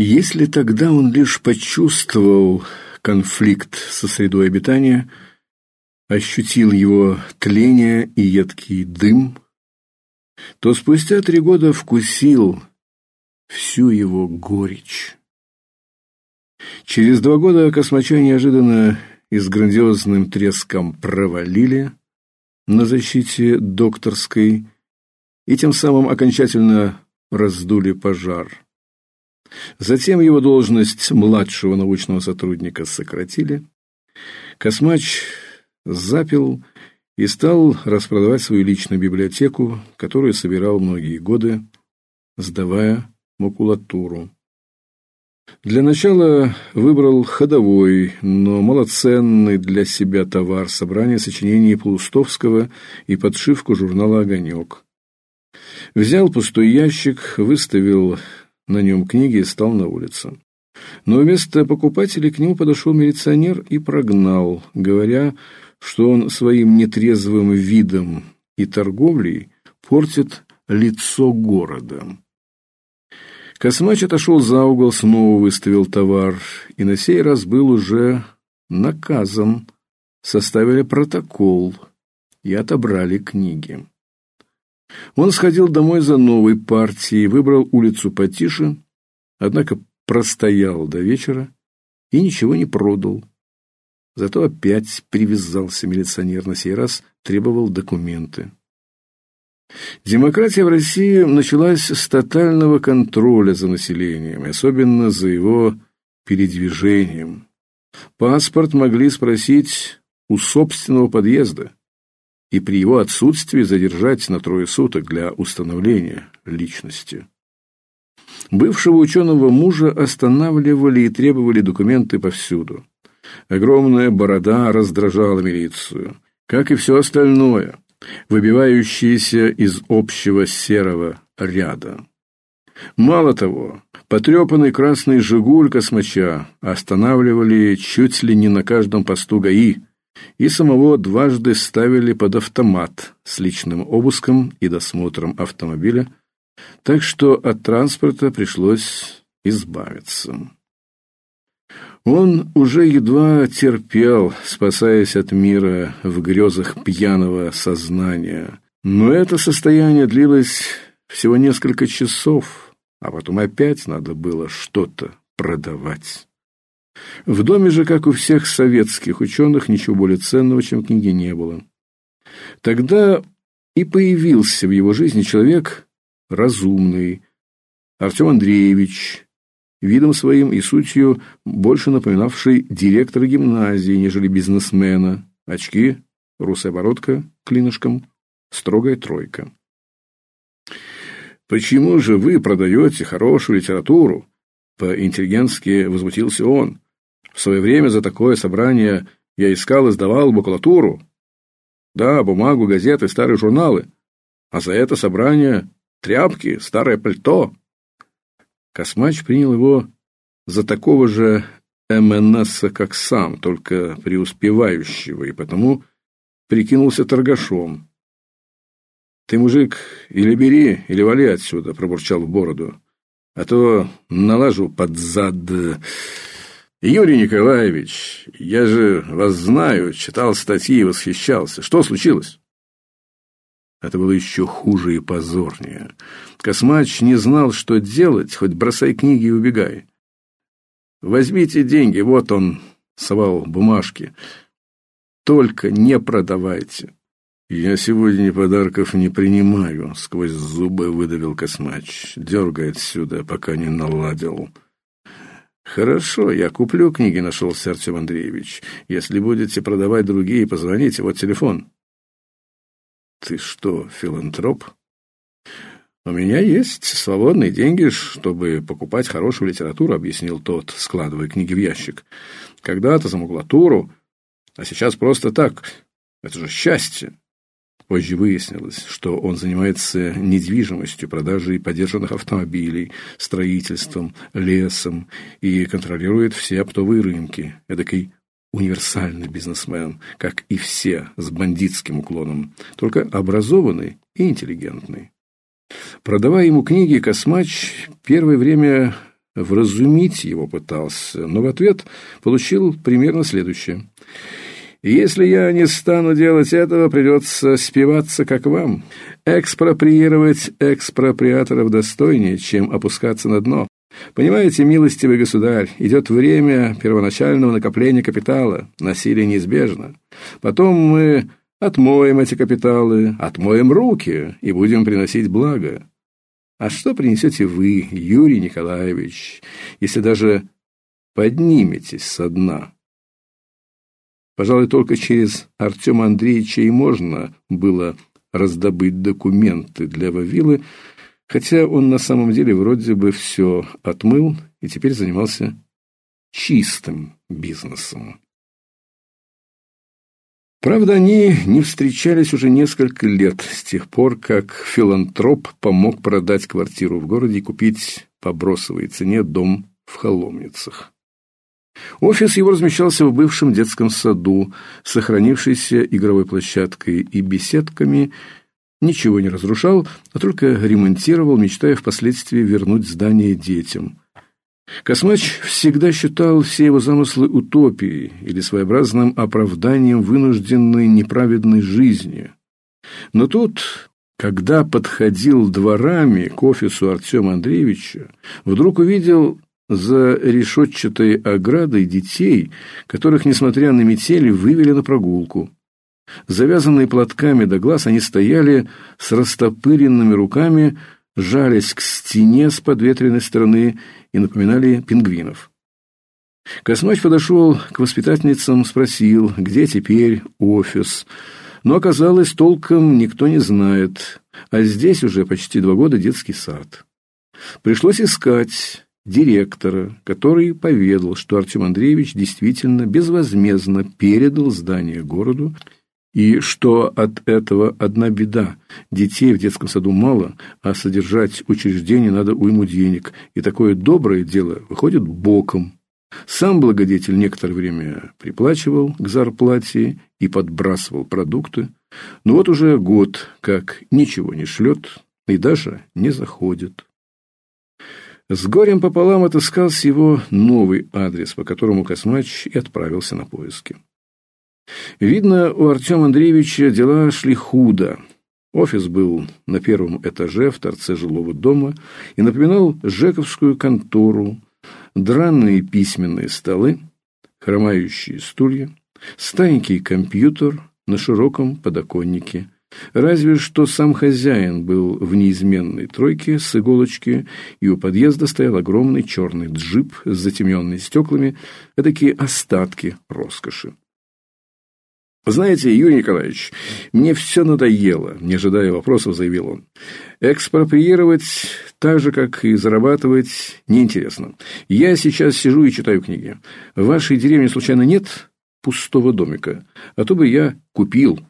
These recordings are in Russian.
Если тогда он лишь почувствовал конфликт со средой обитания, ощутил его тление и едкий дым, то спустя три года вкусил всю его горечь. Через два года космача неожиданно и с грандиозным треском провалили на защите докторской и тем самым окончательно раздули пожар. Затем его должность младшего научного сотрудника сократили. Космач запил и стал распродавать свою личную библиотеку, которую собирал многие годы, сдавая макулатуру. Для начала выбрал ходовой, но малоценный для себя товар собрание сочинений Плустовского и подшивку журнала Огонек. Взял пустой ящик, выставил на нем книги и стал на улице. Но вместо покупателей к нему подошел милиционер и прогнал, говоря, что он своим нетрезвым видом и торговлей портит лицо города. Космач отошел за угол, снова выставил товар, и на сей раз был уже наказан. Составили протокол и отобрали книги. Он сходил домой за новой партией, выбрал улицу потише, однако простоял до вечера и ничего не продал. Зато опять привязался милиционер, на сей раз требовал документы. Демократия в России началась с тотального контроля за населением, особенно за его передвижением. Паспорт могли спросить у собственного подъезда и при его отсутствии задержать на трое суток для установления личности. Бывшего ученого мужа останавливали и требовали документы повсюду. Огромная борода раздражала милицию, как и все остальное, выбивающееся из общего серого ряда. Мало того, потрепанный красный «Жигуль» космача останавливали чуть ли не на каждом посту ГАИ, и самого дважды ставили под автомат с личным обыском и досмотром автомобиля, так что от транспорта пришлось избавиться. Он уже едва терпел, спасаясь от мира в грезах пьяного сознания. Но это состояние длилось всего несколько часов, а потом опять надо было что-то продавать. В доме же, как у всех советских ученых, ничего более ценного, чем книги, не было. Тогда и появился в его жизни человек разумный, Артем Андреевич, видом своим и сутью больше напоминавший директора гимназии, нежели бизнесмена. Очки, русая бородка клинышком, строгая тройка. «Почему же вы продаете хорошую литературу?» По-интеллигентски возмутился он. В свое время за такое собрание я искал и сдавал макулатуру. Да, бумагу, газеты, старые журналы. А за это собрание тряпки, старое пальто. Космач принял его за такого же МНС, как сам, только преуспевающего, и потому прикинулся торгашом. «Ты, мужик, или бери, или вали отсюда», — пробурчал в бороду. «А то налажу под зад...» Юрий Николаевич, я же вас знаю, читал статьи и восхищался. Что случилось? Это было еще хуже и позорнее. Космач не знал, что делать, хоть бросай книги и убегай. Возьмите деньги, вот он совал бумажки. Только не продавайте. Я сегодня подарков не принимаю, сквозь зубы выдавил Космач. Дергай отсюда, пока не наладил. Хорошо, я куплю книги, нашелся Артем Андреевич. Если будете продавать другие, позвоните, вот телефон. Ты что, филантроп? У меня есть свободные деньги, чтобы покупать хорошую литературу, объяснил тот, складывая книги в ящик. Когда-то за макулатуру, а сейчас просто так. Это же счастье. Позже выяснилось, что он занимается недвижимостью, продажей подержанных автомобилей, строительством, лесом и контролирует все оптовые рынки. Эдакий универсальный бизнесмен, как и все, с бандитским уклоном, только образованный и интеллигентный. Продавая ему книги, Космач первое время вразумить его пытался, но в ответ получил примерно следующее. «Если я не стану делать этого, придется спиваться, как вам. Экспроприировать экспроприаторов достойнее, чем опускаться на дно. Понимаете, милостивый государь, идет время первоначального накопления капитала. Насилие неизбежно. Потом мы отмоем эти капиталы, отмоем руки и будем приносить благо. А что принесете вы, Юрий Николаевич, если даже подниметесь со дна? Пожалуй, только через Артема Андреевича и можно было раздобыть документы для Вавилы, хотя он на самом деле вроде бы все отмыл и теперь занимался чистым бизнесом. Правда, они не встречались уже несколько лет, с тех пор, как филантроп помог продать квартиру в городе и купить по бросовой цене дом в Холомницах. Офис его размещался в бывшем детском саду, сохранившейся игровой площадкой и беседками, ничего не разрушал, а только ремонтировал, мечтая впоследствии вернуть здание детям. Космач всегда считал все его замыслы утопией или своеобразным оправданием вынужденной неправедной жизни. Но тут, когда подходил дворами к офису Артема Андреевича, вдруг увидел за решетчатой оградой детей, которых, несмотря на метели, вывели на прогулку. Завязанные платками до глаз, они стояли с растопыренными руками, жались к стене с подветренной стороны и напоминали пингвинов. Космач подошел к воспитательницам, спросил, где теперь офис. Но оказалось, толком никто не знает, а здесь уже почти два года детский сад. Пришлось искать директора, который поведал, что Артем Андреевич действительно безвозмездно передал здание городу и что от этого одна беда. Детей в детском саду мало, а содержать учреждение надо уйму денег, и такое доброе дело выходит боком. Сам благодетель некоторое время приплачивал к зарплате и подбрасывал продукты, но вот уже год как ничего не шлет и даже не заходит. С горем пополам отыскался его новый адрес, по которому Космач и отправился на поиски. Видно, у Артема Андреевича дела шли худо. Офис был на первом этаже в торце жилого дома и напоминал жековскую контору, драные письменные столы, хромающие стулья, старенький компьютер на широком подоконнике. Разве что сам хозяин был в неизменной тройке с иголочки, и у подъезда стоял огромный черный джип с затемненными стеклами, такие остатки роскоши. «Знаете, Юрий Николаевич, мне все надоело», – не ожидая вопросов, заявил он. «Экспроприировать так же, как и зарабатывать, неинтересно. Я сейчас сижу и читаю книги. В вашей деревне случайно нет пустого домика? А то бы я купил».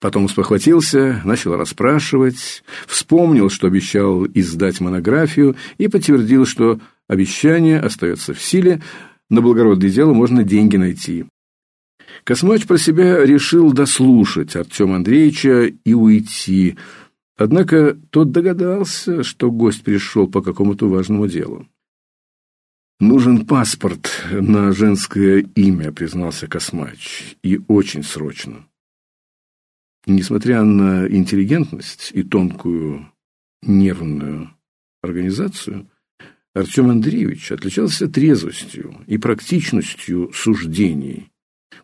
Потом спохватился, начал расспрашивать, вспомнил, что обещал издать монографию и подтвердил, что обещание остается в силе, на благородное дело можно деньги найти. Космач про себя решил дослушать Артема Андреевича и уйти. Однако тот догадался, что гость пришел по какому-то важному делу. «Нужен паспорт на женское имя», — признался Космач, — «и очень срочно». Несмотря на интеллигентность и тонкую нервную организацию, Артем Андреевич отличался трезвостью и практичностью суждений.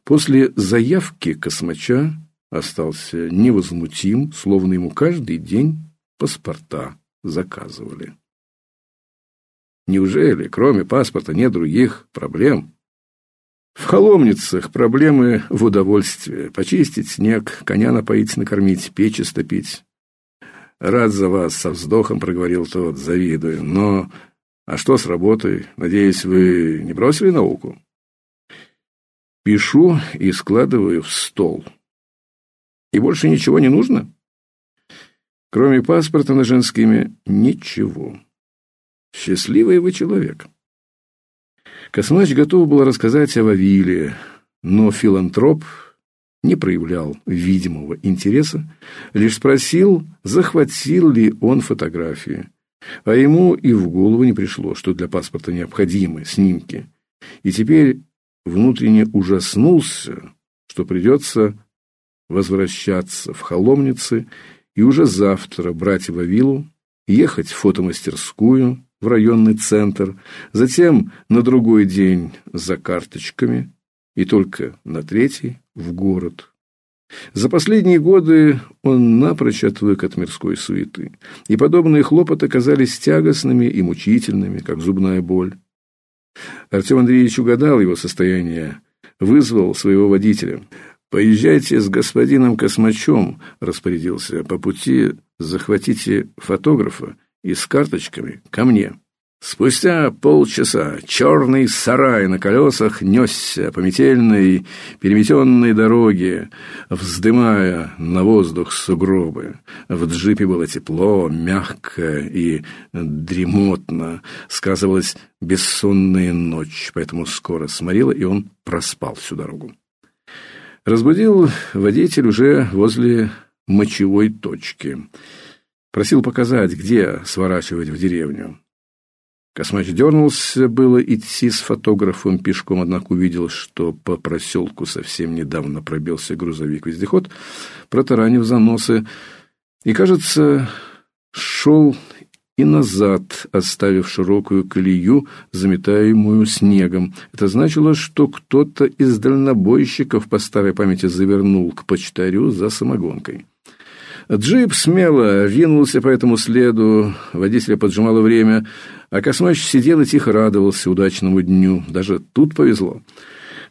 После заявки космача остался невозмутим, словно ему каждый день паспорта заказывали. Неужели, кроме паспорта, нет других проблем? В холомницах проблемы в удовольствии. Почистить снег, коня напоить, накормить, печи стопить. Рад за вас, со вздохом проговорил тот, завидую. Но, а что с работой? Надеюсь, вы не бросили науку? Пишу и складываю в стол. И больше ничего не нужно? Кроме паспорта на женское имя, ничего. Счастливый вы человек. Космач готов был рассказать о Вавиле, но филантроп не проявлял видимого интереса, лишь спросил, захватил ли он фотографии. А ему и в голову не пришло, что для паспорта необходимы снимки. И теперь внутренне ужаснулся, что придется возвращаться в Холомницы и уже завтра брать Вавилу, ехать в фотомастерскую в районный центр, затем на другой день за карточками и только на третий в город. За последние годы он напрочь отвык от мирской суеты, и подобные хлопоты казались тягостными и мучительными, как зубная боль. Артем Андреевич угадал его состояние, вызвал своего водителя. «Поезжайте с господином Космачом», – распорядился, – «по пути захватите фотографа и с карточками ко мне». Спустя полчаса черный сарай на колесах несся по метельной, переметенной дороге, вздымая на воздух сугробы. В джипе было тепло, мягко и дремотно. Сказывалась бессонная ночь, поэтому скоро сморила, и он проспал всю дорогу. Разбудил водитель уже возле мочевой точки. Просил показать, где сворачивать в деревню. Космач дернулся было идти с фотографом пешком, однако увидел, что по проселку совсем недавно пробился грузовик-вездеход, протаранив заносы, и, кажется, шел и назад, оставив широкую колею, заметаемую снегом. Это значило, что кто-то из дальнобойщиков по старой памяти завернул к почтарю за самогонкой. Джип смело ринулся по этому следу, водителя поджимало время, а Космач сидел и тихо радовался удачному дню. Даже тут повезло.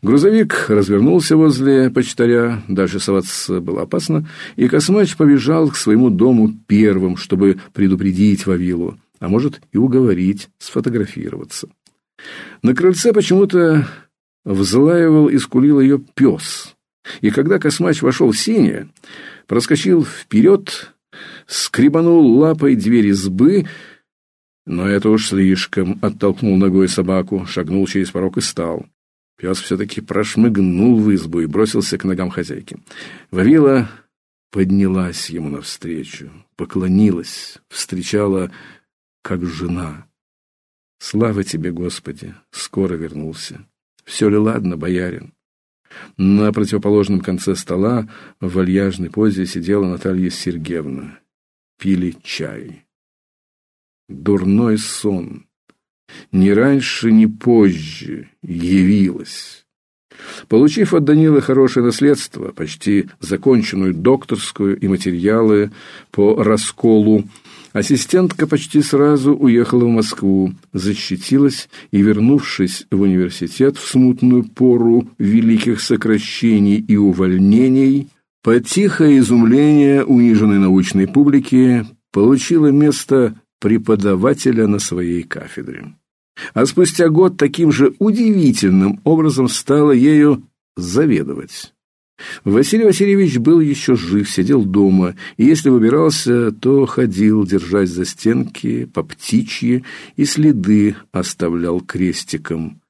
Грузовик развернулся возле почтаря, дальше соваться было опасно, и Космач побежал к своему дому первым, чтобы предупредить Вавилу, а может и уговорить сфотографироваться. На крыльце почему-то взлаивал и скулил ее пес, и когда Космач вошел в синее, проскочил вперед, скребанул лапой дверь избы, но это уж слишком, оттолкнул ногой собаку, шагнул через порог и стал. Пес все-таки прошмыгнул в избу и бросился к ногам хозяйки. Вавила поднялась ему навстречу, поклонилась, встречала, как жена. Слава тебе, Господи, скоро вернулся. Все ли ладно, боярин? На противоположном конце стола в вальяжной позе сидела Наталья Сергеевна. Пили чай. Дурной сон. Ни раньше, ни позже явилась. Получив от Данилы хорошее наследство, почти законченную докторскую и материалы по расколу Ассистентка почти сразу уехала в Москву, защитилась и, вернувшись в университет в смутную пору великих сокращений и увольнений, по тихое изумление униженной научной публики получила место преподавателя на своей кафедре. А спустя год таким же удивительным образом стала ею заведовать. Василий Васильевич был еще жив, сидел дома, и если выбирался, то ходил, держась за стенки, по птичьи, и следы оставлял крестиком.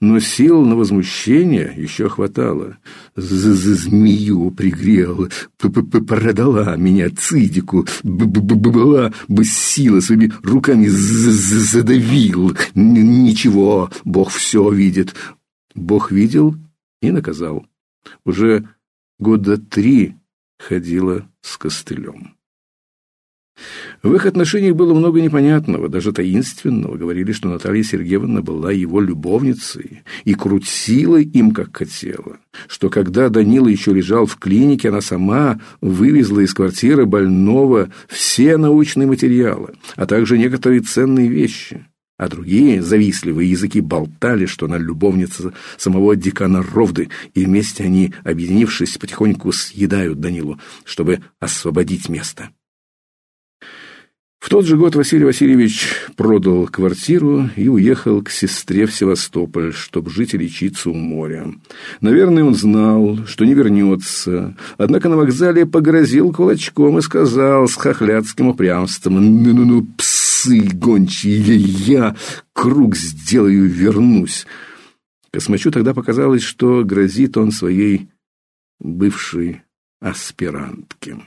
Но сил на возмущение еще хватало. З -з Змею пригрел, п -п -п продала меня цидику, б -б -б была бы сила своими руками задавил. Ничего, Бог все видит. Бог видел и наказал уже года три ходила с костылем. В их отношениях было много непонятного, даже таинственного. Говорили, что Наталья Сергеевна была его любовницей и крутила им, как хотела. Что когда Данила еще лежал в клинике, она сама вывезла из квартиры больного все научные материалы, а также некоторые ценные вещи а другие завистливые языки болтали, что она любовница самого декана Ровды, и вместе они, объединившись, потихоньку съедают Данилу, чтобы освободить место. В тот же год Василий Васильевич продал квартиру и уехал к сестре в Севастополь, чтобы жить и лечиться у моря. Наверное, он знал, что не вернется, однако на вокзале погрозил кулачком и сказал с хохлядским упрямством «Ну-ну-ну, псы гончие, я круг сделаю, вернусь». Космачу тогда показалось, что грозит он своей бывшей аспирантке.